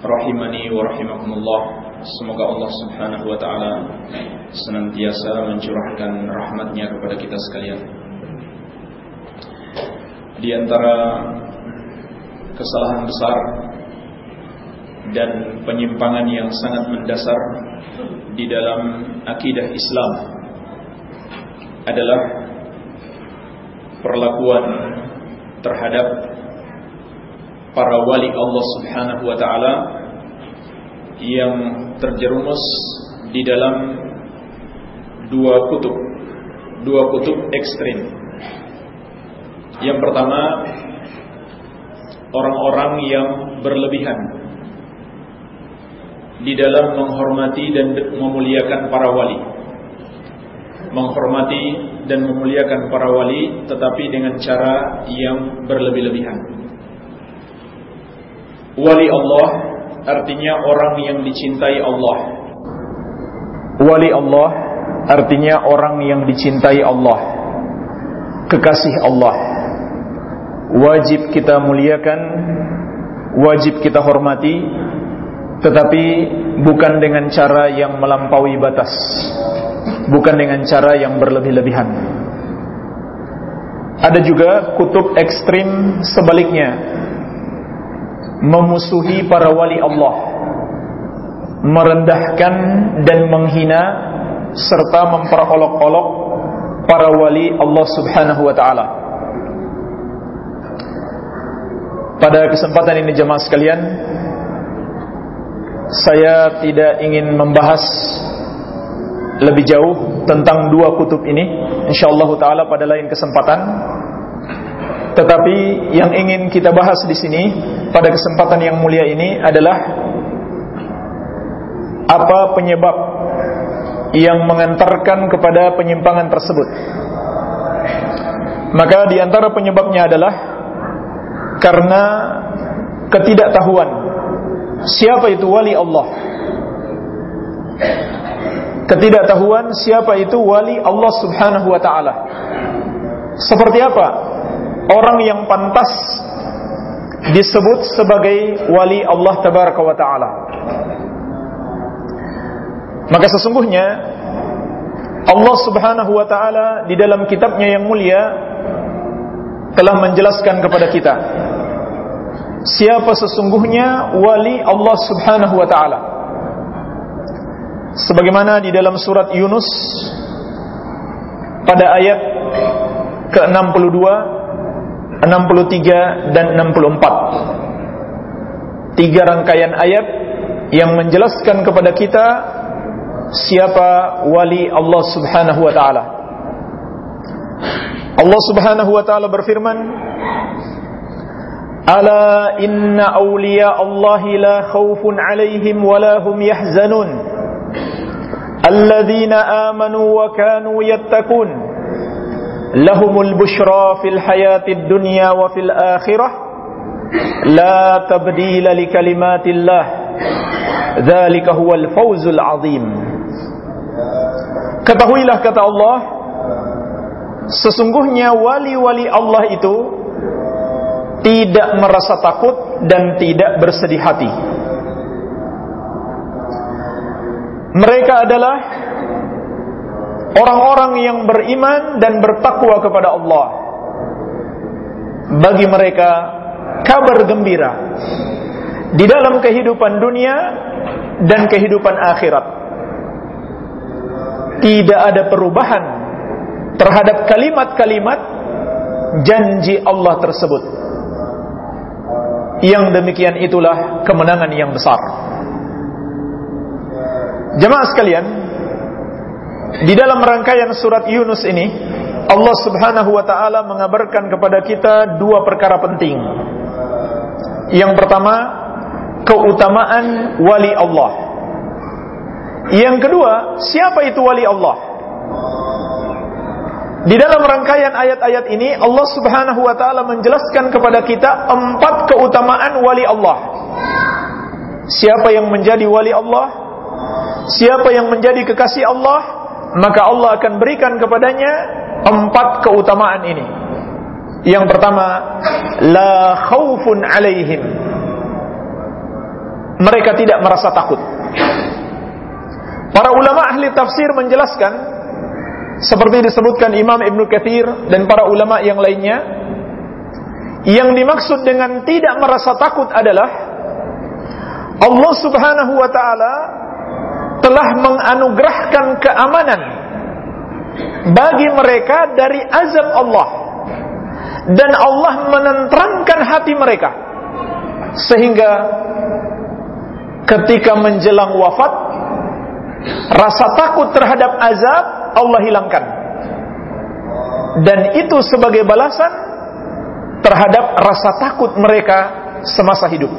rahimani wa rahimakumullah. Semoga Allah Subhanahu wa taala senantiasa mencurahkan rahmatnya kepada kita sekalian. Di antara kesalahan besar dan penyimpangan yang sangat mendasar di dalam akidah Islam adalah perlakuan terhadap para wali Allah Subhanahu wa taala yang terjerumus di dalam dua kutub dua kutub ekstrim. Yang pertama orang-orang yang berlebihan di dalam menghormati dan memuliakan para wali. Menghormati dan memuliakan para wali tetapi dengan cara yang berlebih-lebihan. Wali Allah artinya orang yang dicintai Allah. Wali Allah artinya orang yang dicintai Allah. Kekasih Allah. Wajib kita muliakan, wajib kita hormati, tetapi bukan dengan cara yang melampaui batas. Bukan dengan cara yang berlebih-lebihan. Ada juga kutub ekstrim sebaliknya memusuhi para wali Allah merendahkan dan menghina serta memperolok-olok para wali Allah Subhanahu wa taala. Pada kesempatan ini jemaah sekalian saya tidak ingin membahas lebih jauh tentang dua kutub ini. Insyaallah taala pada lain kesempatan tetapi yang ingin kita bahas di sini pada kesempatan yang mulia ini adalah apa penyebab yang mengantarkan kepada penyimpangan tersebut. Maka di antara penyebabnya adalah karena ketidaktahuan siapa itu wali Allah. Ketidaktahuan siapa itu wali Allah Subhanahu wa taala. Seperti apa orang yang pantas disebut sebagai wali Allah tabaraka wa taala. Maka sesungguhnya Allah Subhanahu wa taala di dalam kitabnya yang mulia telah menjelaskan kepada kita siapa sesungguhnya wali Allah Subhanahu wa taala. Sebagaimana di dalam surat Yunus pada ayat ke-62 63 dan 64 Tiga rangkaian ayat Yang menjelaskan kepada kita Siapa wali Allah subhanahu wa ta'ala. Allah subhanahu wa ta'ala berfirman Ala inna awliya Allahi la khawfun alaihim Walahum yahzanun. Alladhina amanu wa kanu yattakun lahumul bushra fil الحياة الدنيا wa fil akhirah. La tabdila li kalimatillah. هو huwal fawzul azim. Ketahuilah kata Allah sesungguhnya wali-wali Allah itu tidak merasa takut dan tidak bersedih hati. Mereka adalah orang-orang yang beriman dan bertakwa kepada Allah. Bagi mereka kabar gembira di dalam kehidupan dunia dan kehidupan akhirat. Tidak ada perubahan terhadap kalimat-kalimat janji Allah tersebut. Yang demikian itulah kemenangan yang besar. Jemaah sekalian, di dalam rangkaian surat Yunus ini Allah subhanahu wa ta'ala mengabarkan kepada kita dua perkara penting Yang pertama keutamaan wali Allah. Yang kedua, siapa itu wali Allah? Di dalam rangkaian ayat-ayat ini Allah Subhanahu wa taala menjelaskan kepada kita empat keutamaan wali Allah. Siapa yang menjadi wali Allah? Siapa yang menjadi kekasih Allah? Maka Allah akan berikan kepadanya empat keutamaan ini. Yang pertama, la khaufun alaihim. Mereka tidak merasa takut. Para ulama ahli tafsir menjelaskan seperti disebutkan Imam Ibn Kathir dan para ulama yang lainnya yang dimaksud dengan tidak merasa takut adalah Allah subhanahu wa ta'ala telah menganugerahkan keamanan bagi mereka dari azab Allah dan Allah menenteramkan hati mereka sehingga ketika menjelang wafat rasa takut terhadap azab Allah hilangkan. Dan itu sebagai balasan terhadap rasa takut mereka semasa hidup.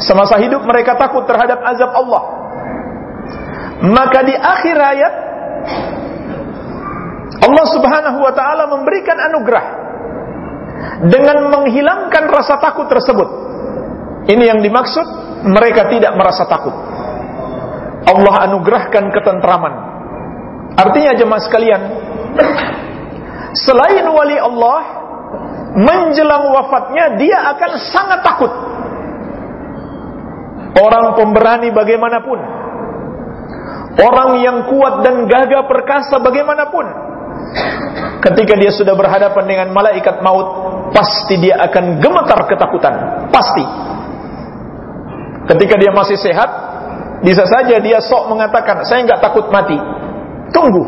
Semasa hidup mereka takut terhadap azab Allah. Maka di akhir ayat Allah Subhanahu wa taala memberikan anugerah dengan menghilangkan rasa takut tersebut. Ini yang dimaksud mereka tidak merasa takut. Allah anugerahkan ketentraman Artinya jemaah sekalian, selain wali Allah, menjelang wafatnya dia akan sangat takut. Orang pemberani bagaimanapun, orang yang kuat dan gagah perkasa bagaimanapun, ketika dia sudah berhadapan dengan malaikat maut, pasti dia akan gemetar ketakutan, pasti. Ketika dia masih sehat, bisa saja dia sok mengatakan, saya nggak takut mati. Tunggu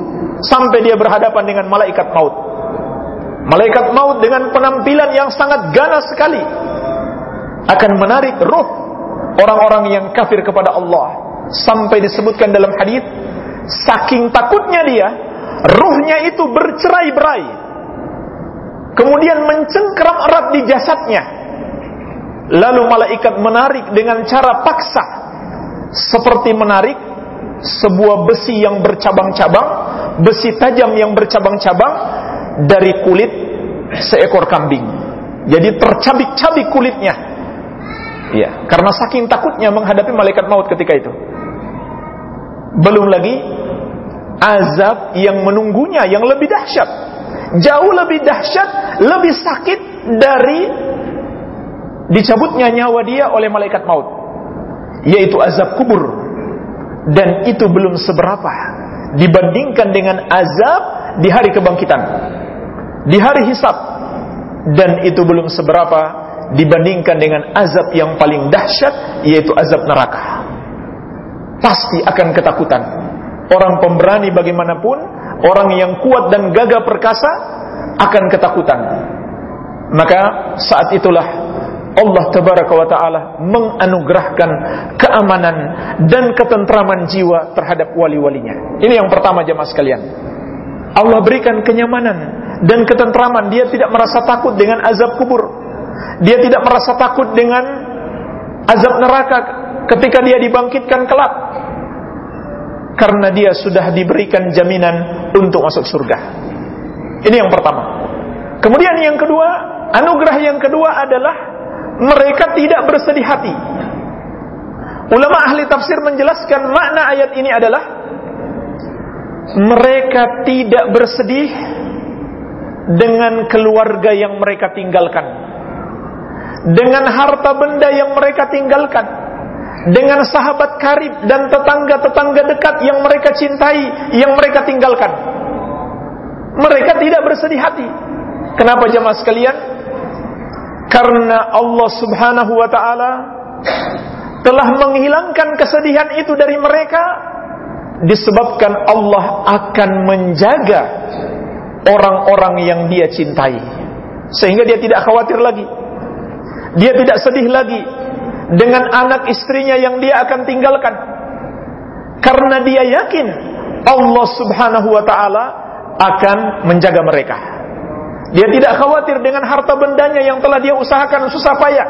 sampai dia berhadapan dengan malaikat maut. Malaikat maut dengan penampilan yang sangat ganas sekali akan menarik ruh orang-orang yang kafir kepada Allah. Sampai disebutkan dalam hadis, saking takutnya dia, ruhnya itu bercerai-berai. Kemudian mencengkeram erat di jasadnya. Lalu malaikat menarik dengan cara paksa seperti menarik sebuah besi yang bercabang-cabang, besi tajam yang bercabang-cabang dari kulit seekor kambing. Jadi tercabik-cabik kulitnya. Ya, karena saking takutnya menghadapi malaikat maut ketika itu. Belum lagi azab yang menunggunya yang lebih dahsyat. Jauh lebih dahsyat, lebih sakit dari dicabutnya nyawa dia oleh malaikat maut. Yaitu azab kubur dan itu belum seberapa dibandingkan dengan azab di hari kebangkitan di hari hisab dan itu belum seberapa dibandingkan dengan azab yang paling dahsyat yaitu azab neraka pasti akan ketakutan orang pemberani bagaimanapun orang yang kuat dan gagah perkasa akan ketakutan maka saat itulah Allah tabaraka wa taala menganugerahkan keamanan dan ketentraman jiwa terhadap wali-walinya. Ini yang pertama jemaah sekalian. Allah berikan kenyamanan dan ketentraman. Dia tidak merasa takut dengan azab kubur. Dia tidak merasa takut dengan azab neraka ketika dia dibangkitkan kelak. Karena dia sudah diberikan jaminan untuk masuk surga. Ini yang pertama. Kemudian yang kedua, anugerah yang kedua adalah mereka tidak bersedih hati. Ulama ahli tafsir menjelaskan makna ayat ini adalah mereka tidak bersedih dengan keluarga yang mereka tinggalkan, dengan harta benda yang mereka tinggalkan, dengan sahabat karib dan tetangga-tetangga dekat yang mereka cintai, yang mereka tinggalkan. Mereka tidak bersedih hati. Kenapa jemaah sekalian? Karena Allah subhanahu wa ta'ala telah menghilangkan kesedihan itu dari mereka disebabkan Allah akan menjaga orang-orang yang dia cintai sehingga dia tidak khawatir lagi dia tidak sedih lagi dengan anak istrinya yang dia akan tinggalkan karena dia yakin Allah subhanahu wa ta'ala akan menjaga mereka dia tidak khawatir dengan harta bendanya yang telah dia usahakan susah payah.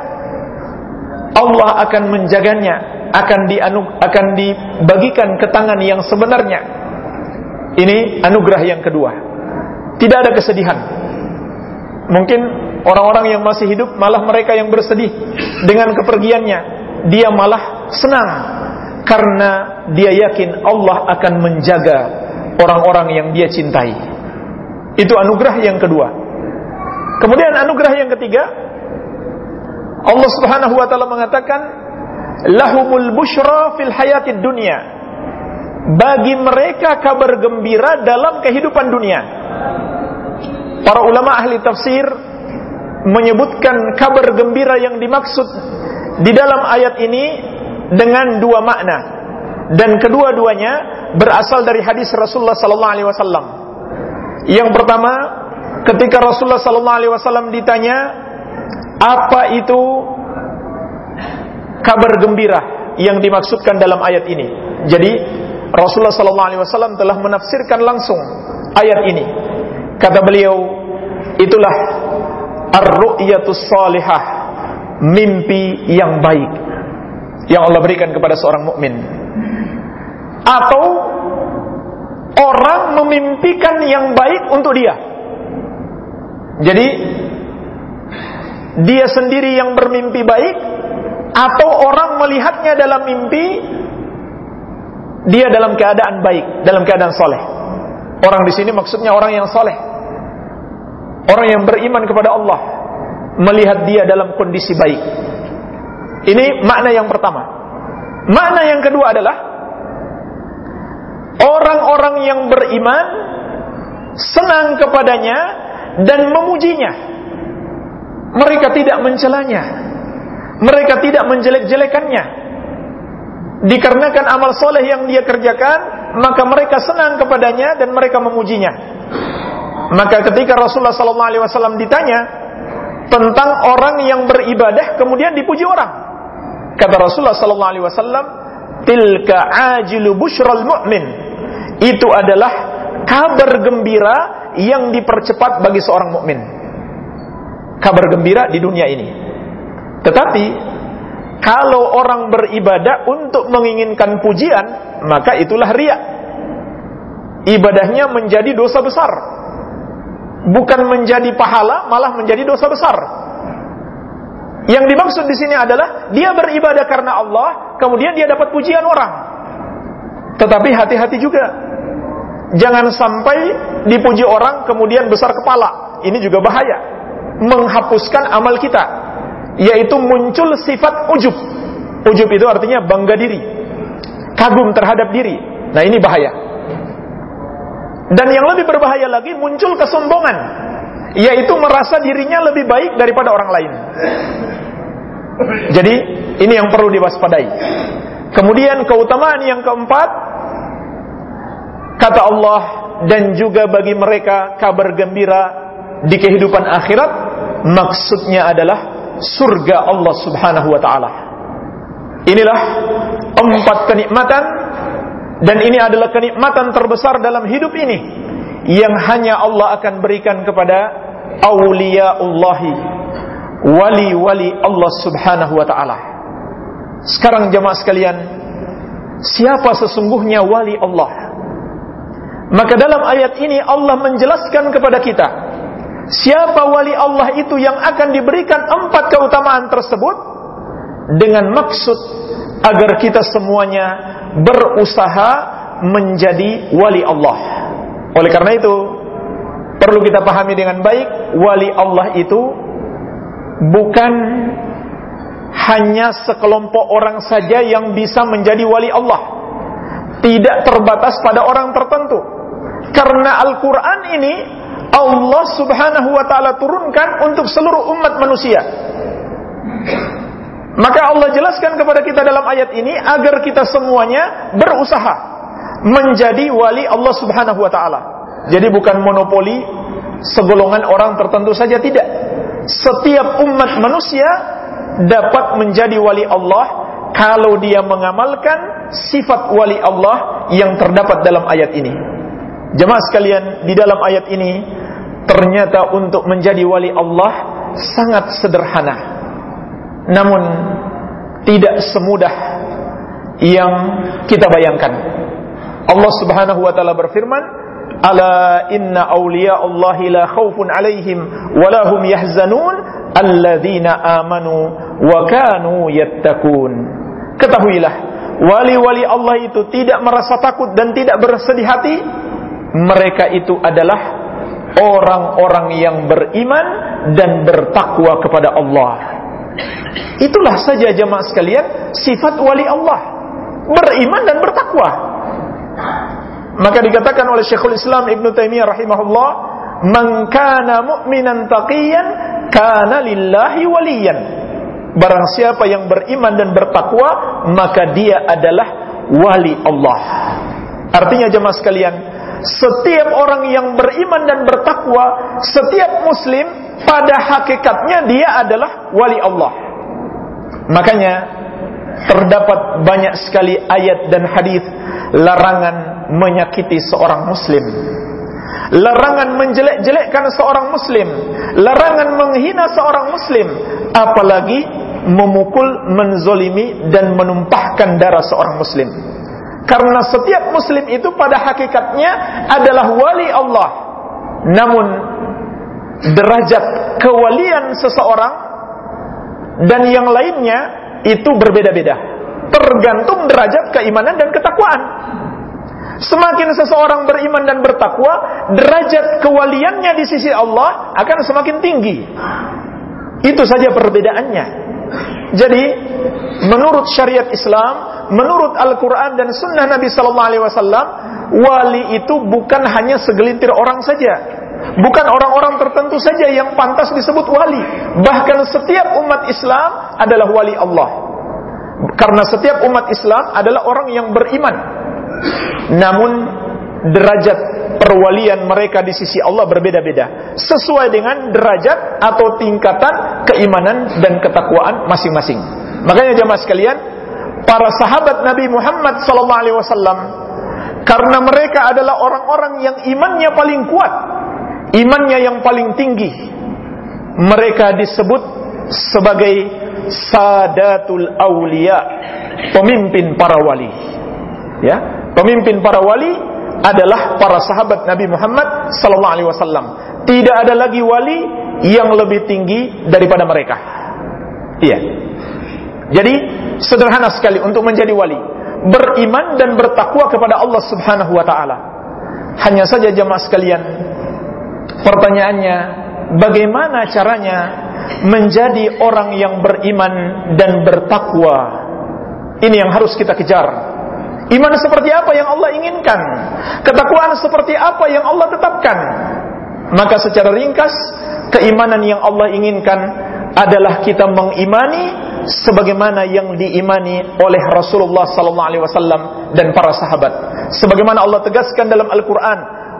Allah akan menjaganya, akan dianu, akan dibagikan ke tangan yang sebenarnya. Ini anugerah yang kedua. Tidak ada kesedihan. Mungkin orang-orang yang masih hidup malah mereka yang bersedih dengan kepergiannya. Dia malah senang karena dia yakin Allah akan menjaga orang-orang yang dia cintai. Itu anugerah yang kedua. Kemudian anugerah yang ketiga, Allah Subhanahu wa taala mengatakan lahumul busyra fil hayatid dunya. Bagi mereka kabar gembira dalam kehidupan dunia. Para ulama ahli tafsir menyebutkan kabar gembira yang dimaksud di dalam ayat ini dengan dua makna dan kedua-duanya berasal dari hadis Rasulullah sallallahu alaihi wasallam. Yang pertama, ketika Rasulullah sallallahu alaihi wasallam ditanya, apa itu kabar gembira yang dimaksudkan dalam ayat ini? Jadi Rasulullah sallallahu alaihi wasallam telah menafsirkan langsung ayat ini. Kata beliau, itulah ar-ru'yatus salihah, mimpi yang baik yang Allah berikan kepada seorang mukmin. Atau orang memimpikan yang baik untuk dia. Jadi dia sendiri yang bermimpi baik atau orang melihatnya dalam mimpi dia dalam keadaan baik, dalam keadaan soleh. Orang di sini maksudnya orang yang soleh, orang yang beriman kepada Allah, melihat dia dalam kondisi baik. Ini makna yang pertama. Makna yang kedua adalah orang-orang yang beriman senang kepadanya dan memujinya. Mereka tidak mencelanya. Mereka tidak menjelek-jelekannya. Dikarenakan amal soleh yang dia kerjakan, maka mereka senang kepadanya dan mereka memujinya. Maka ketika Rasulullah SAW ditanya tentang orang yang beribadah kemudian dipuji orang, Kata Rasulullah wasallam, "Tilka ajilu busyral mu'min." Itu adalah kabar gembira yang dipercepat bagi seorang mukmin. Kabar gembira di dunia ini. Tetapi kalau orang beribadah untuk menginginkan pujian, maka itulah ria. Ibadahnya menjadi dosa besar. Bukan menjadi pahala, malah menjadi dosa besar. Yang dimaksud di sini adalah dia beribadah karena Allah, kemudian dia dapat pujian orang. Tetapi hati-hati juga. Jangan sampai dipuji orang kemudian besar kepala. Ini juga bahaya. Menghapuskan amal kita. Yaitu muncul sifat ujub. Ujub itu artinya bangga diri. Kagum terhadap diri. Nah ini bahaya. Dan yang lebih berbahaya lagi muncul kesombongan. Yaitu merasa dirinya lebih baik daripada orang lain. Jadi ini yang perlu diwaspadai. Kemudian keutamaan yang keempat kata Allah dan juga bagi mereka kabar gembira di kehidupan akhirat maksudnya adalah surga Allah Subhanahu wa taala. Inilah empat kenikmatan dan ini adalah kenikmatan terbesar dalam hidup ini yang hanya Allah akan berikan kepada auliyaullahi wali-wali Allah Subhanahu wa taala. Sekarang jemaah sekalian, siapa sesungguhnya wali Allah? Maka dalam ayat ini Allah menjelaskan kepada kita siapa wali Allah itu yang akan diberikan empat keutamaan tersebut dengan maksud agar kita semuanya berusaha menjadi wali Allah. Oleh karena itu, perlu kita pahami dengan baik wali Allah itu bukan hanya sekelompok orang saja yang bisa menjadi wali Allah. Tidak terbatas pada orang tertentu. Karena Al-Quran ini Allah subhanahu wa ta'ala turunkan untuk seluruh umat manusia. Maka Allah jelaskan kepada kita dalam ayat ini agar kita semuanya berusaha menjadi wali Allah subhanahu wa ta'ala. Jadi bukan monopoli segolongan orang tertentu saja, tidak setiap umat manusia dapat menjadi wali Allah kalau dia mengamalkan sifat wali Allah yang terdapat dalam ayat ini. Jemaah sekalian, di dalam ayat ini ternyata untuk menjadi wali Allah sangat sederhana. Namun tidak semudah yang kita bayangkan. Allah Subhanahu wa taala berfirman, "Ala inna awliya Allah la khaufun 'alaihim wa la hum yahzanun alladzina amanu wa kanu yattaqun." Ketahuilah, wali-wali Allah itu tidak merasa takut dan tidak bersedih hati. Mereka itu adalah orang-orang yang beriman dan bertakwa kepada Allah. Itulah saja jemaah sekalian sifat wali Allah, beriman dan bertakwa. Maka dikatakan oleh Syekhul Islam Ibn Taimiyah rahimahullah, "Man kana mu'minan taqiyan kana lillahi waliyan." Barang siapa yang beriman dan bertakwa, maka dia adalah wali Allah. Artinya jemaah sekalian, setiap orang yang beriman dan bertakwa, setiap muslim pada hakikatnya dia adalah wali Allah. Makanya terdapat banyak sekali ayat dan hadis larangan menyakiti seorang muslim. Larangan menjelek-jelekkan seorang muslim, larangan menghina seorang muslim, apalagi memukul, menzolimi dan menumpahkan darah seorang muslim. Karena setiap muslim itu pada hakikatnya adalah wali Allah. Namun derajat kewalian seseorang dan yang lainnya itu berbeda-beda. Tergantung derajat keimanan dan ketakwaan. Semakin seseorang beriman dan bertakwa, derajat kewaliannya di sisi Allah akan semakin tinggi. Itu saja perbedaannya. Jadi, menurut syariat Islam, menurut Al-Quran dan Sunnah Nabi Sallallahu Alaihi Wasallam, wali itu bukan hanya segelintir orang saja, bukan orang-orang tertentu saja yang pantas disebut wali. Bahkan setiap umat Islam adalah wali Allah. Karena setiap umat Islam adalah orang yang beriman. Namun derajat perwalian mereka di sisi Allah berbeda-beda sesuai dengan derajat atau tingkatan keimanan dan ketakwaan masing-masing. Makanya jemaah sekalian, para sahabat Nabi Muhammad wasallam karena mereka adalah orang-orang yang imannya paling kuat, imannya yang paling tinggi. Mereka disebut sebagai sadatul aulia, pemimpin para wali. Ya, pemimpin para wali adalah para sahabat Nabi Muhammad sallallahu alaihi wasallam. Tidak ada lagi wali yang lebih tinggi daripada mereka. Iya. Jadi sederhana sekali untuk menjadi wali, beriman dan bertakwa kepada Allah Subhanahu wa taala. Hanya saja jemaah sekalian, pertanyaannya bagaimana caranya menjadi orang yang beriman dan bertakwa? Ini yang harus kita kejar. Iman seperti apa yang Allah inginkan? Ketakwaan seperti apa yang Allah tetapkan? Maka secara ringkas, keimanan yang Allah inginkan adalah kita mengimani sebagaimana yang diimani oleh Rasulullah sallallahu alaihi wasallam dan para sahabat. Sebagaimana Allah tegaskan dalam Al-Qur'an,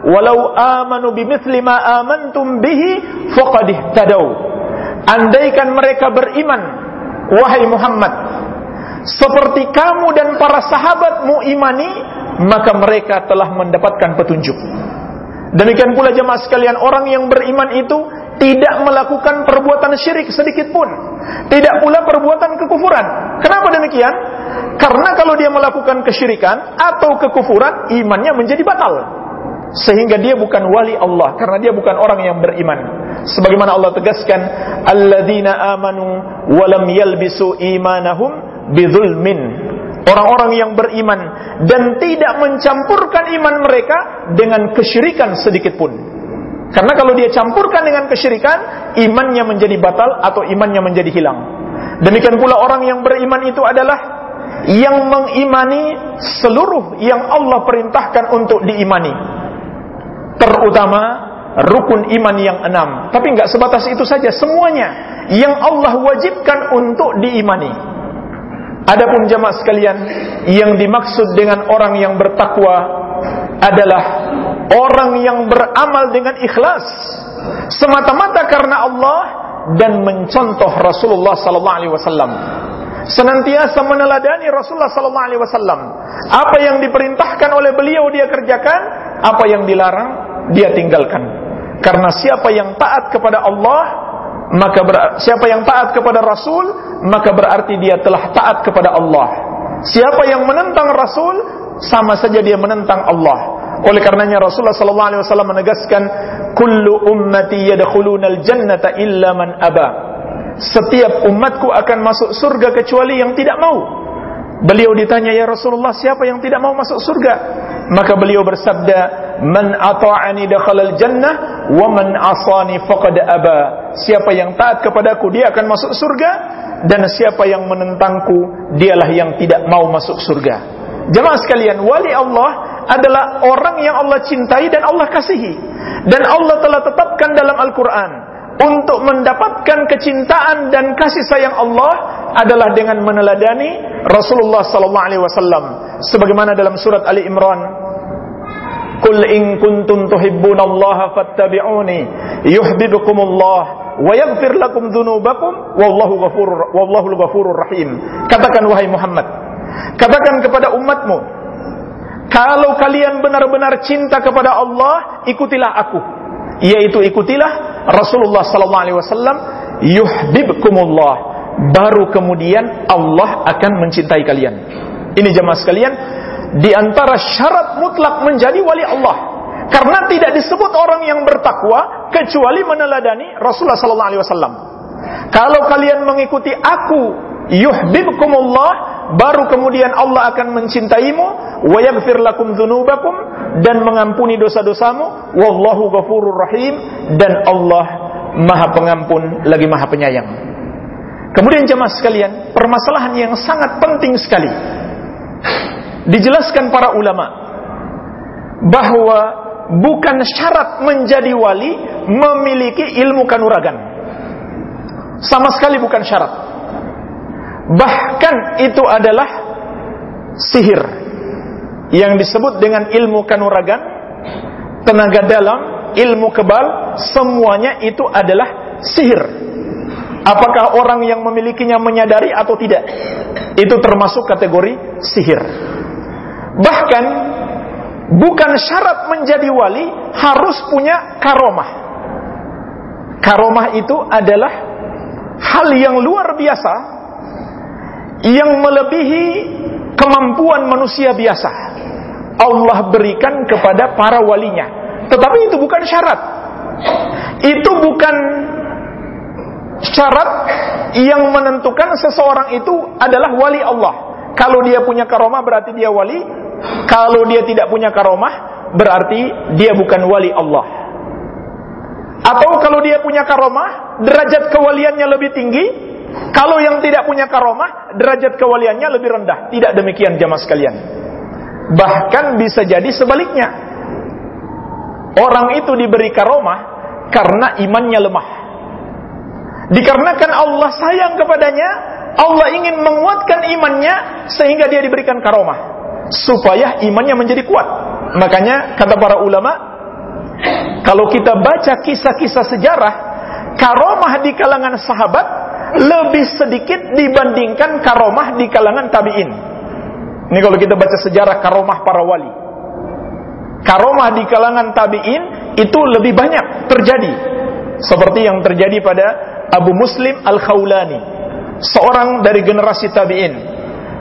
"Walau amanu bimithli ma amantum bihi faqad ihtadaw." Andaikan mereka beriman, wahai Muhammad, seperti kamu dan para sahabatmu imani, maka mereka telah mendapatkan petunjuk. Demikian pula jemaah sekalian, orang yang beriman itu tidak melakukan perbuatan syirik sedikit pun. Tidak pula perbuatan kekufuran. Kenapa demikian? Karena kalau dia melakukan kesyirikan atau kekufuran, imannya menjadi batal. Sehingga dia bukan wali Allah karena dia bukan orang yang beriman. Sebagaimana Allah tegaskan, "Alladzina amanu wa lam yalbisu imanahum bidzulmin." Orang-orang yang beriman dan tidak mencampurkan iman mereka dengan kesyirikan sedikit pun. Karena kalau dia campurkan dengan kesyirikan, imannya menjadi batal atau imannya menjadi hilang. Demikian pula orang yang beriman itu adalah yang mengimani seluruh yang Allah perintahkan untuk diimani. Terutama rukun iman yang enam. Tapi nggak sebatas itu saja, semuanya yang Allah wajibkan untuk diimani. Adapun jamaah sekalian, yang dimaksud dengan orang yang bertakwa adalah orang yang beramal dengan ikhlas. Semata-mata karena Allah dan mencontoh Rasulullah sallallahu alaihi wasallam. Senantiasa meneladani Rasulullah sallallahu alaihi wasallam. Apa yang diperintahkan oleh beliau dia kerjakan apa yang dilarang dia tinggalkan. Karena siapa yang taat kepada Allah maka siapa yang taat kepada Rasul, maka berarti dia telah taat kepada Allah. Siapa yang menentang Rasul, sama saja dia menentang Allah. Oleh karenanya Rasulullah sallallahu alaihi wasallam menegaskan, "Kullu ummati yadkhulunal jannata illa man aba." Setiap umatku akan masuk surga kecuali yang tidak mau. Beliau ditanya, "Ya Rasulullah, siapa yang tidak mau masuk surga?" Maka beliau bersabda, "Man ata'ani dakhalal jannah wa man asani faqad aba." Siapa yang taat kepadaku, dia akan masuk surga dan siapa yang menentangku, dialah yang tidak mau masuk surga. Jemaah sekalian, wali Allah adalah orang yang Allah cintai dan Allah kasihi. Dan Allah telah tetapkan dalam Al-Qur'an untuk mendapatkan kecintaan dan kasih sayang Allah adalah dengan meneladani Rasulullah sallallahu alaihi wasallam. Sebagaimana dalam surat Ali Imran Qul in kuntum tuhibbunallaha fattabi'uni yuhibbukumullah wa yaghfir lakum dzunubakum wallahu ghafurur wallahu ghafurur rahim. Katakan wahai Muhammad katakan kepada umatmu kalau kalian benar-benar cinta kepada Allah ikutilah aku. Yaitu ikutilah Rasulullah sallallahu alaihi wasallam yuhibbukumullah baru kemudian Allah akan mencintai kalian. Ini jemaah sekalian di antara syarat mutlak menjadi wali Allah. Karena tidak disebut orang yang bertakwa kecuali meneladani Rasulullah sallallahu alaihi wasallam. Kalau kalian mengikuti aku yuhibbukumullah baru kemudian Allah akan mencintaimu wa yaghfir lakum dzunubakum dan mengampuni dosa-dosamu wallahu ghafurur rahim dan Allah Maha Pengampun lagi Maha Penyayang. Kemudian jemaah sekalian, permasalahan yang sangat penting sekali dijelaskan para ulama bahwa bukan syarat menjadi wali memiliki ilmu kanuragan. Sama sekali bukan syarat. Bahkan itu adalah sihir yang disebut dengan ilmu kanuragan, tenaga dalam, ilmu kebal, semuanya itu adalah sihir. Apakah orang yang memilikinya menyadari atau tidak? Itu termasuk kategori sihir. Bahkan bukan syarat menjadi wali harus punya karomah. Karomah itu adalah hal yang luar biasa yang melebihi kemampuan manusia biasa. Allah berikan kepada para walinya. Tetapi itu bukan syarat. Itu bukan syarat yang menentukan seseorang itu adalah wali Allah. Kalau dia punya karomah berarti dia wali. Kalau dia tidak punya karomah berarti dia bukan wali Allah. Atau kalau dia punya karomah, derajat kewaliannya lebih tinggi, kalau yang tidak punya karomah, derajat kewaliannya lebih rendah. Tidak demikian jamaah sekalian. Bahkan bisa jadi sebaliknya. Orang itu diberi karomah karena imannya lemah. Dikarenakan Allah sayang kepadanya, Allah ingin menguatkan imannya sehingga dia diberikan karomah. Supaya imannya menjadi kuat. Makanya kata para ulama, kalau kita baca kisah-kisah sejarah, karomah di kalangan sahabat lebih sedikit dibandingkan karomah di kalangan tabi'in. Ini kalau kita baca sejarah karomah para wali. Karomah di kalangan tabi'in itu lebih banyak terjadi. Seperti yang terjadi pada Abu Muslim Al-Khawlani. Seorang dari generasi tabi'in.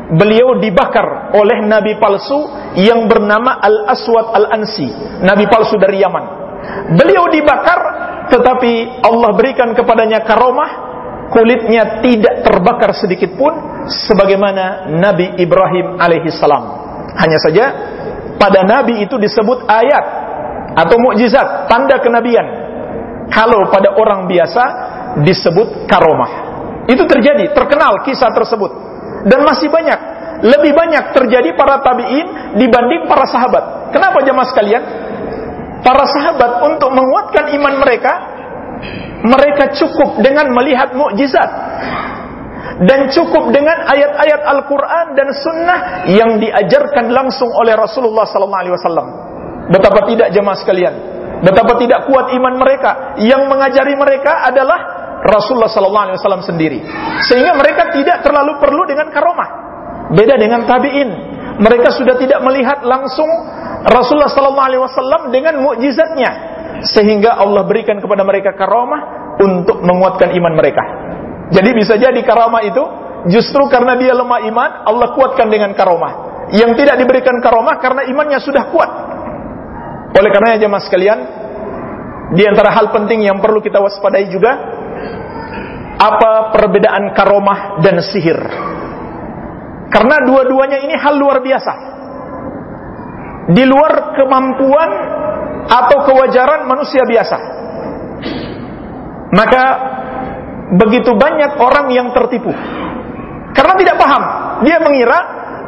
Beliau dibakar oleh nabi palsu yang bernama Al-Aswad Al-Ansi. Nabi palsu dari Yaman. Beliau dibakar tetapi Allah berikan kepadanya karomah kulitnya tidak terbakar sedikit pun sebagaimana Nabi Ibrahim alaihi salam. Hanya saja pada nabi itu disebut ayat atau mukjizat, tanda kenabian. Kalau pada orang biasa disebut karomah. Itu terjadi, terkenal kisah tersebut. Dan masih banyak, lebih banyak terjadi para tabi'in dibanding para sahabat. Kenapa jemaah sekalian? Para sahabat untuk menguatkan iman mereka mereka cukup dengan melihat mukjizat dan cukup dengan ayat-ayat Al-Quran dan Sunnah yang diajarkan langsung oleh Rasulullah Wasallam. Betapa tidak jemaah sekalian, betapa tidak kuat iman mereka. Yang mengajari mereka adalah Rasulullah Sallallahu Alaihi Wasallam sendiri, sehingga mereka tidak terlalu perlu dengan karomah. Beda dengan tabiin, mereka sudah tidak melihat langsung Rasulullah Sallallahu Alaihi Wasallam dengan mukjizatnya, sehingga Allah berikan kepada mereka karomah untuk menguatkan iman mereka. Jadi bisa jadi karomah itu justru karena dia lemah iman, Allah kuatkan dengan karomah. Yang tidak diberikan karomah karena imannya sudah kuat. Oleh karenanya jemaah sekalian, di antara hal penting yang perlu kita waspadai juga apa perbedaan karomah dan sihir. Karena dua-duanya ini hal luar biasa. Di luar kemampuan atau kewajaran manusia biasa. Maka begitu banyak orang yang tertipu. Karena tidak paham. Dia mengira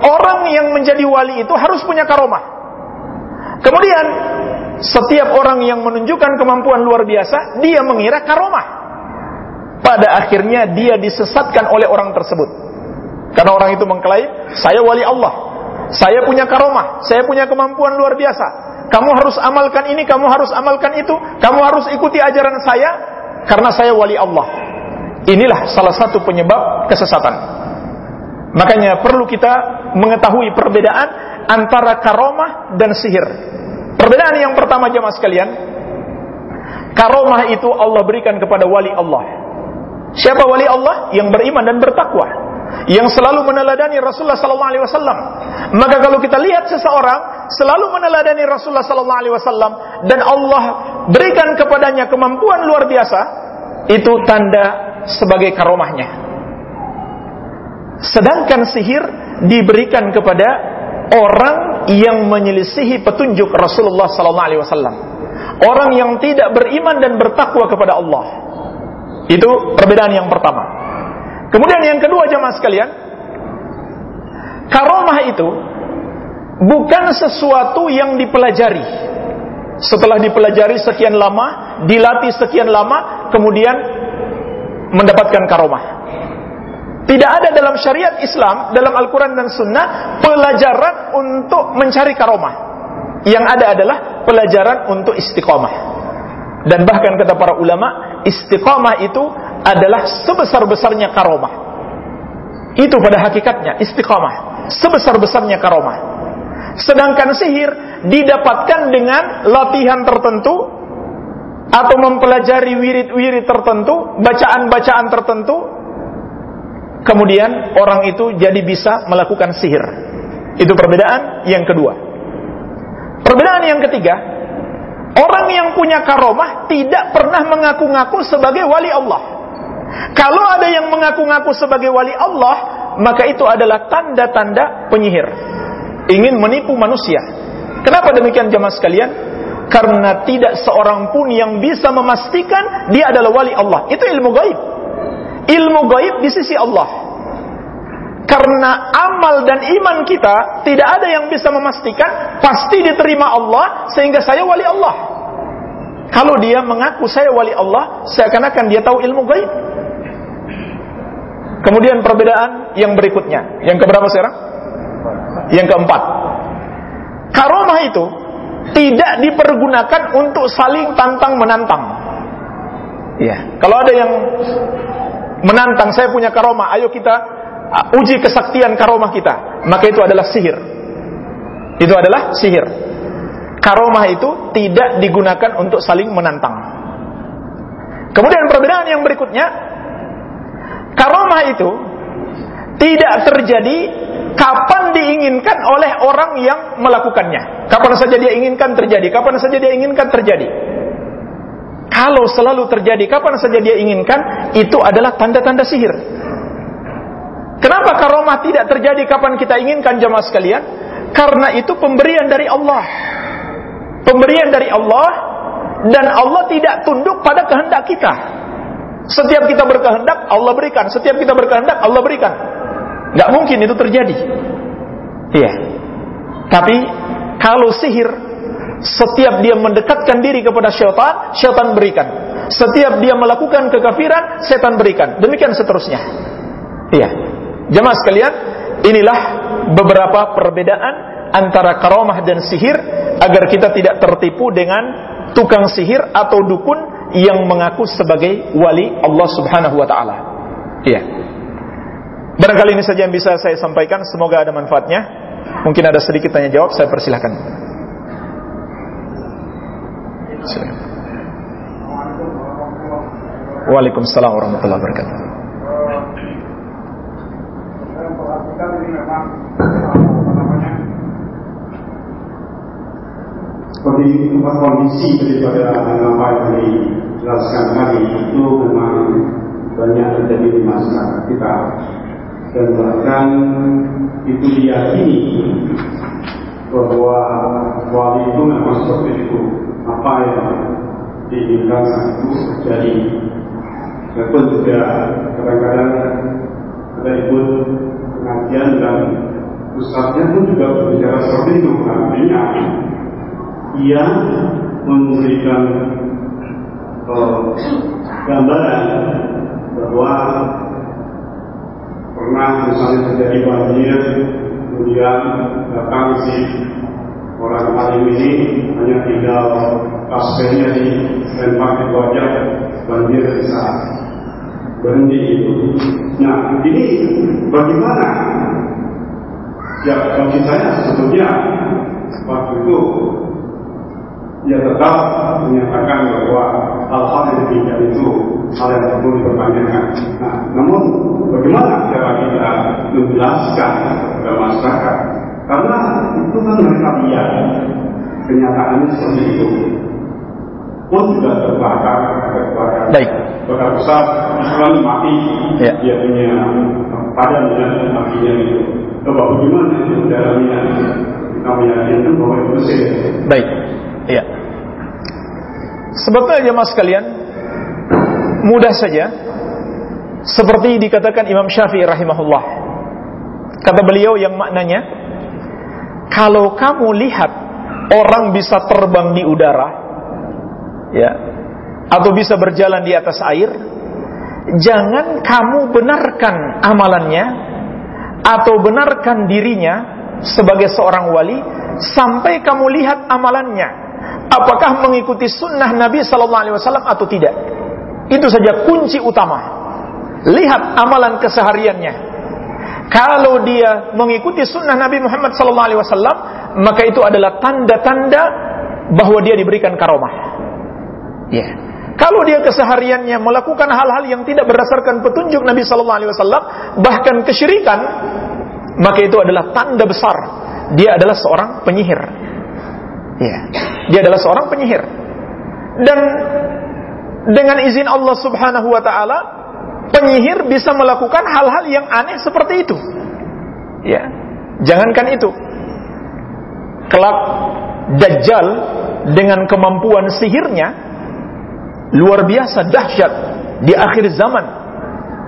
orang yang menjadi wali itu harus punya karomah. Kemudian setiap orang yang menunjukkan kemampuan luar biasa, dia mengira karomah. Pada akhirnya dia disesatkan oleh orang tersebut. Karena orang itu mengklaim, saya wali Allah. Saya punya karomah, saya punya kemampuan luar biasa. Kamu harus amalkan ini, kamu harus amalkan itu, kamu harus ikuti ajaran saya karena saya wali Allah. Inilah salah satu penyebab kesesatan. Makanya perlu kita mengetahui perbedaan antara karomah dan sihir. Perbedaan yang pertama jemaah sekalian, karomah itu Allah berikan kepada wali Allah. Siapa wali Allah? Yang beriman dan bertakwa, yang selalu meneladani Rasulullah sallallahu alaihi wasallam. Maka kalau kita lihat seseorang selalu meneladani Rasulullah sallallahu alaihi wasallam dan Allah berikan kepadanya kemampuan luar biasa, itu tanda sebagai karomahnya. Sedangkan sihir diberikan kepada orang yang menyelisihi petunjuk Rasulullah sallallahu alaihi wasallam. Orang yang tidak beriman dan bertakwa kepada Allah. Itu perbedaan yang pertama. Kemudian yang kedua jemaah sekalian, karomah itu bukan sesuatu yang dipelajari. Setelah dipelajari sekian lama, dilatih sekian lama, kemudian mendapatkan karomah. Tidak ada dalam syariat Islam, dalam Al-Quran dan Sunnah, pelajaran untuk mencari karomah. Yang ada adalah pelajaran untuk istiqomah. Dan bahkan kata para ulama, istiqomah itu adalah sebesar-besarnya karomah. Itu pada hakikatnya, istiqomah. Sebesar-besarnya karomah. Sedangkan sihir didapatkan dengan latihan tertentu atau mempelajari wirid-wirid tertentu, bacaan-bacaan tertentu, kemudian orang itu jadi bisa melakukan sihir. Itu perbedaan yang kedua. Perbedaan yang ketiga, orang yang punya karomah tidak pernah mengaku-ngaku sebagai wali Allah. Kalau ada yang mengaku-ngaku sebagai wali Allah, maka itu adalah tanda-tanda penyihir. Ingin menipu manusia. Kenapa demikian jamaah sekalian? Karena tidak seorang pun yang bisa memastikan dia adalah wali Allah. Itu ilmu gaib ilmu gaib di sisi Allah. Karena amal dan iman kita tidak ada yang bisa memastikan pasti diterima Allah sehingga saya wali Allah. Kalau dia mengaku saya wali Allah, seakan-akan dia tahu ilmu gaib. Kemudian perbedaan yang berikutnya, yang keberapa sekarang? Yang keempat. Karomah itu tidak dipergunakan untuk saling tantang menantang. Ya, kalau ada yang menantang saya punya karomah, ayo kita uji kesaktian karomah kita. Maka itu adalah sihir. Itu adalah sihir. Karomah itu tidak digunakan untuk saling menantang. Kemudian perbedaan yang berikutnya, karomah itu tidak terjadi kapan diinginkan oleh orang yang melakukannya. Kapan saja dia inginkan terjadi, kapan saja dia inginkan terjadi. Kalau selalu terjadi kapan saja dia inginkan, itu adalah tanda-tanda sihir. Kenapa karomah tidak terjadi kapan kita inginkan jemaah sekalian? Karena itu pemberian dari Allah. Pemberian dari Allah dan Allah tidak tunduk pada kehendak kita. Setiap kita berkehendak Allah berikan, setiap kita berkehendak Allah berikan. Gak mungkin itu terjadi. Iya. Tapi kalau sihir setiap dia mendekatkan diri kepada syaitan, syaitan berikan. Setiap dia melakukan kekafiran, setan berikan. Demikian seterusnya. Iya. Jemaah sekalian, inilah beberapa perbedaan antara karomah dan sihir agar kita tidak tertipu dengan tukang sihir atau dukun yang mengaku sebagai wali Allah Subhanahu wa taala. Iya. Barangkali ini saja yang bisa saya sampaikan, semoga ada manfaatnya. Mungkin ada sedikit tanya jawab, saya persilahkan. Waalaikumsalam warahmatullahi wabarakatuh. Seperti kondisi daripada apa yang dijelaskan tadi itu memang banyak terjadi di masyarakat kita. Dan bahkan itu diyakini bahwa wali itu memang seperti itu. Apa yang diinginkan saat itu terjadi. Walaupun juga kadang-kadang ada ikut pengajian dan ustaznya pun juga berbicara seperti itu artinya ia memberikan uh, gambaran bahwa pernah misalnya terjadi banjir kemudian datang si orang alim ini hanya tinggal pasirnya di lempar itu aja banjir bisa berhenti itu. Nah ini bagaimana? Ya bagi saya sebetulnya waktu itu ya tetap menyatakan bahwa hal-hal yang demikian itu hal yang perlu dipertanyakan. Nah, namun bagaimana cara kita menjelaskan kepada masyarakat? Karena itu kan mereka lihat kenyataannya seperti itu. Pun juga terbakar, terbakar. Baik. Bakar besar, Islam mati, Ya. dia punya padam dan apinya itu. Coba bagaimana itu dalamnya kita meyakinkan bahwa itu bersih. Baik. Iya. Sebetulnya jemaah sekalian, mudah saja. Seperti dikatakan Imam Syafi'i rahimahullah. Kata beliau yang maknanya, kalau kamu lihat orang bisa terbang di udara, ya, atau bisa berjalan di atas air, jangan kamu benarkan amalannya atau benarkan dirinya sebagai seorang wali sampai kamu lihat amalannya. Apakah mengikuti sunnah Nabi Sallallahu Alaihi Wasallam atau tidak? Itu saja kunci utama. Lihat amalan kesehariannya. Kalau dia mengikuti sunnah Nabi Muhammad Wasallam maka itu adalah tanda-tanda bahwa dia diberikan karomah ya kalau dia kesehariannya melakukan hal-hal yang tidak berdasarkan petunjuk Nabi Sallallahu Alaihi Wasallam bahkan kesyirikan maka itu adalah tanda besar dia adalah seorang penyihir. Ya, dia adalah seorang penyihir. Dan dengan izin Allah Subhanahu wa taala, penyihir bisa melakukan hal-hal yang aneh seperti itu. Ya. Jangankan itu. Kelak Dajjal dengan kemampuan sihirnya luar biasa dahsyat di akhir zaman.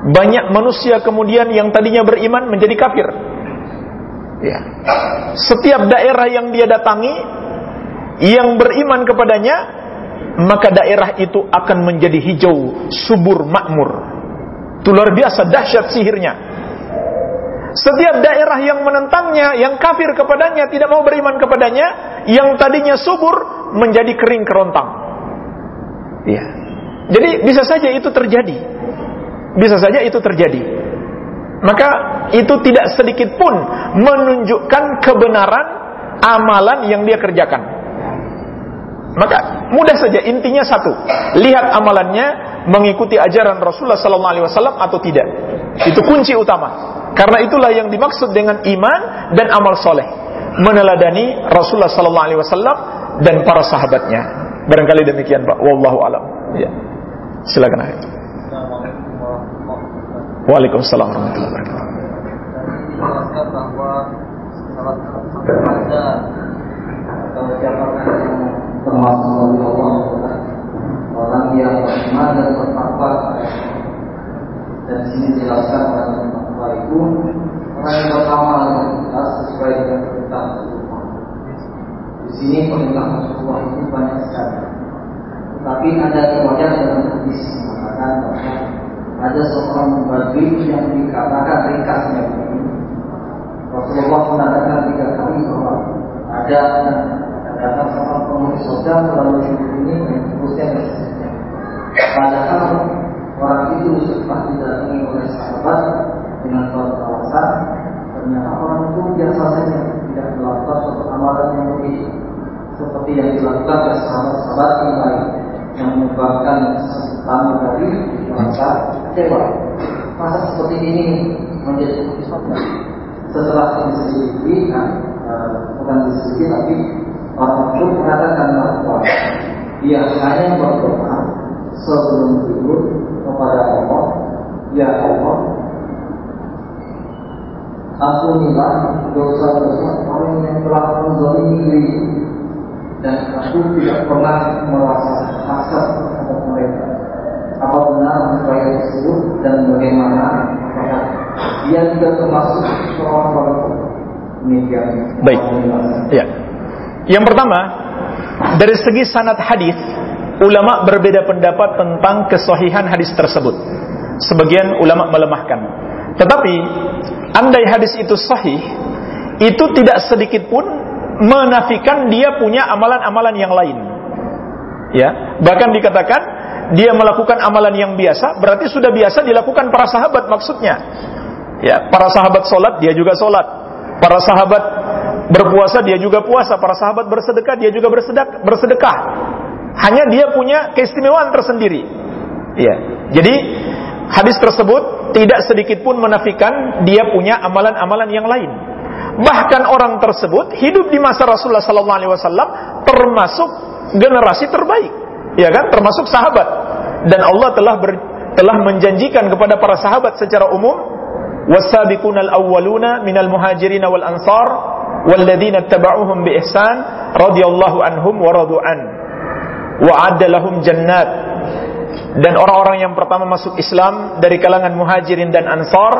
Banyak manusia kemudian yang tadinya beriman menjadi kafir. Ya. Setiap daerah yang dia datangi yang beriman kepadanya maka daerah itu akan menjadi hijau, subur, makmur. Itu luar biasa dahsyat sihirnya. Setiap daerah yang menentangnya, yang kafir kepadanya, tidak mau beriman kepadanya, yang tadinya subur menjadi kering kerontang. Ya. Jadi bisa saja itu terjadi. Bisa saja itu terjadi maka itu tidak sedikit pun menunjukkan kebenaran amalan yang dia kerjakan. Maka mudah saja intinya satu, lihat amalannya mengikuti ajaran Rasulullah sallallahu alaihi wasallam atau tidak. Itu kunci utama. Karena itulah yang dimaksud dengan iman dan amal soleh, meneladani Rasulullah sallallahu alaihi wasallam dan para sahabatnya. Barangkali demikian Pak. Wallahu alam. Ya. Silakan ayat. Waalaikumsalam warahmatullahi wabarakatuh. Bahwa yang termasuk orang yang beriman dan bertakwa dan sini dijelaskan orang yang bertakwa itu orang yang yang ikhlas sesuai dengan perintah. Di sini perintah Rasulullah itu banyak sekali. Tapi ada riwayat dalam hadis mengatakan bahwa ada seorang mubadzir yang dikatakan ringkasnya Rasulullah mengatakan tiga kali bahwa ada datang seorang surga melalui hidup ini dan seterusnya. Padahal orang itu setelah didatangi oleh sahabat dengan suatu alasan ternyata orang itu biasa saja tidak melakukan suatu amalan yang lebih seperti yang dilakukan oleh sahabat-sahabat yang lain yang menyebabkan tamu tadi merasa kecewa. Masa seperti ini menjadi surga? Setelah diselidiki, nah, uh, bukan diselidiki tapi orang masyhur mengatakan bahwa dia hanya berdoa sebelum tidur kepada Allah, ya Allah, ampunilah dosa-dosa orang yang telah menzalimi diri dan aku tidak pernah merasa hasad terhadap mereka. Apa benar upaya tersebut dan bagaimana apakah dia tidak termasuk seorang pelaku demikian. Baik. Ya. Yang pertama, dari segi sanad hadis, ulama berbeda pendapat tentang kesahihan hadis tersebut. Sebagian ulama melemahkan. Tetapi andai hadis itu sahih, itu tidak sedikit pun menafikan dia punya amalan-amalan yang lain. Ya, bahkan dikatakan dia melakukan amalan yang biasa, berarti sudah biasa dilakukan para sahabat maksudnya. Ya, para sahabat solat dia juga solat, para sahabat berpuasa dia juga puasa, para sahabat bersedekah dia juga bersedekah. bersedekah. Hanya dia punya keistimewaan tersendiri. Ya, jadi hadis tersebut tidak sedikit pun menafikan dia punya amalan-amalan yang lain. Bahkan orang tersebut hidup di masa Rasulullah sallallahu alaihi wasallam termasuk generasi terbaik. Ya kan? Termasuk sahabat. Dan Allah telah ber, telah menjanjikan kepada para sahabat secara umum wasabiqunal awwaluna minal muhajirin wal ansar walladzina tabauhum bi ihsan radhiyallahu anhum wa radu'an wa adda jannat dan orang-orang yang pertama masuk Islam dari kalangan muhajirin dan ansar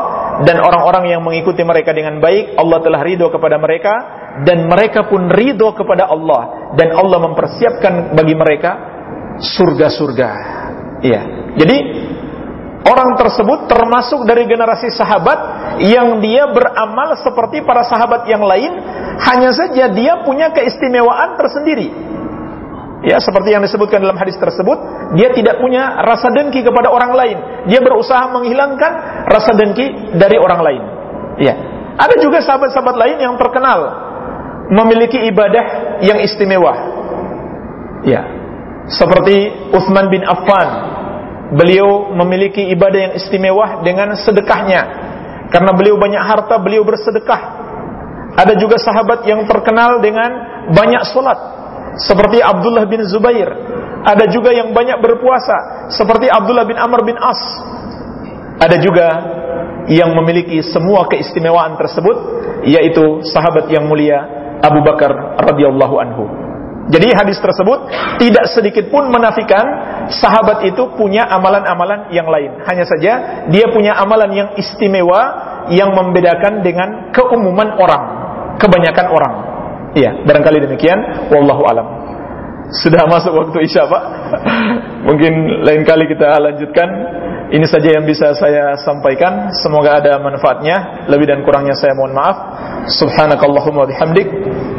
dan orang-orang yang mengikuti mereka dengan baik Allah telah ridho kepada mereka dan mereka pun ridho kepada Allah. Dan Allah mempersiapkan bagi mereka surga-surga. Iya. Jadi orang tersebut termasuk dari generasi sahabat yang dia beramal seperti para sahabat yang lain hanya saja dia punya keistimewaan tersendiri Ya, seperti yang disebutkan dalam hadis tersebut, dia tidak punya rasa dengki kepada orang lain. Dia berusaha menghilangkan rasa dengki dari orang lain. Ya. Ada juga sahabat-sahabat lain yang terkenal memiliki ibadah yang istimewa. Ya. Seperti Uthman bin Affan. Beliau memiliki ibadah yang istimewa dengan sedekahnya. Karena beliau banyak harta, beliau bersedekah. Ada juga sahabat yang terkenal dengan banyak solat seperti Abdullah bin Zubair. Ada juga yang banyak berpuasa seperti Abdullah bin Amr bin As. Ada juga yang memiliki semua keistimewaan tersebut yaitu sahabat yang mulia Abu Bakar radhiyallahu anhu. Jadi hadis tersebut tidak sedikit pun menafikan sahabat itu punya amalan-amalan yang lain. Hanya saja dia punya amalan yang istimewa yang membedakan dengan keumuman orang, kebanyakan orang. Iya, barangkali demikian. Wallahu alam. Sudah masuk waktu isya, Pak. Mungkin lain kali kita lanjutkan. Ini saja yang bisa saya sampaikan. Semoga ada manfaatnya. Lebih dan kurangnya saya mohon maaf. Subhanakallahumma bihamdik.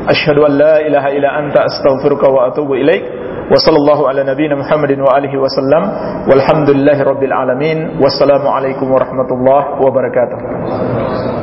Asyhadu an la ilaha illa anta astaghfiruka wa atubu ilaik. Wa sallallahu ala nabiyyina Muhammadin wa alihi wasallam. Walhamdulillahi rabbil alamin. Wassalamualaikum warahmatullahi wabarakatuh.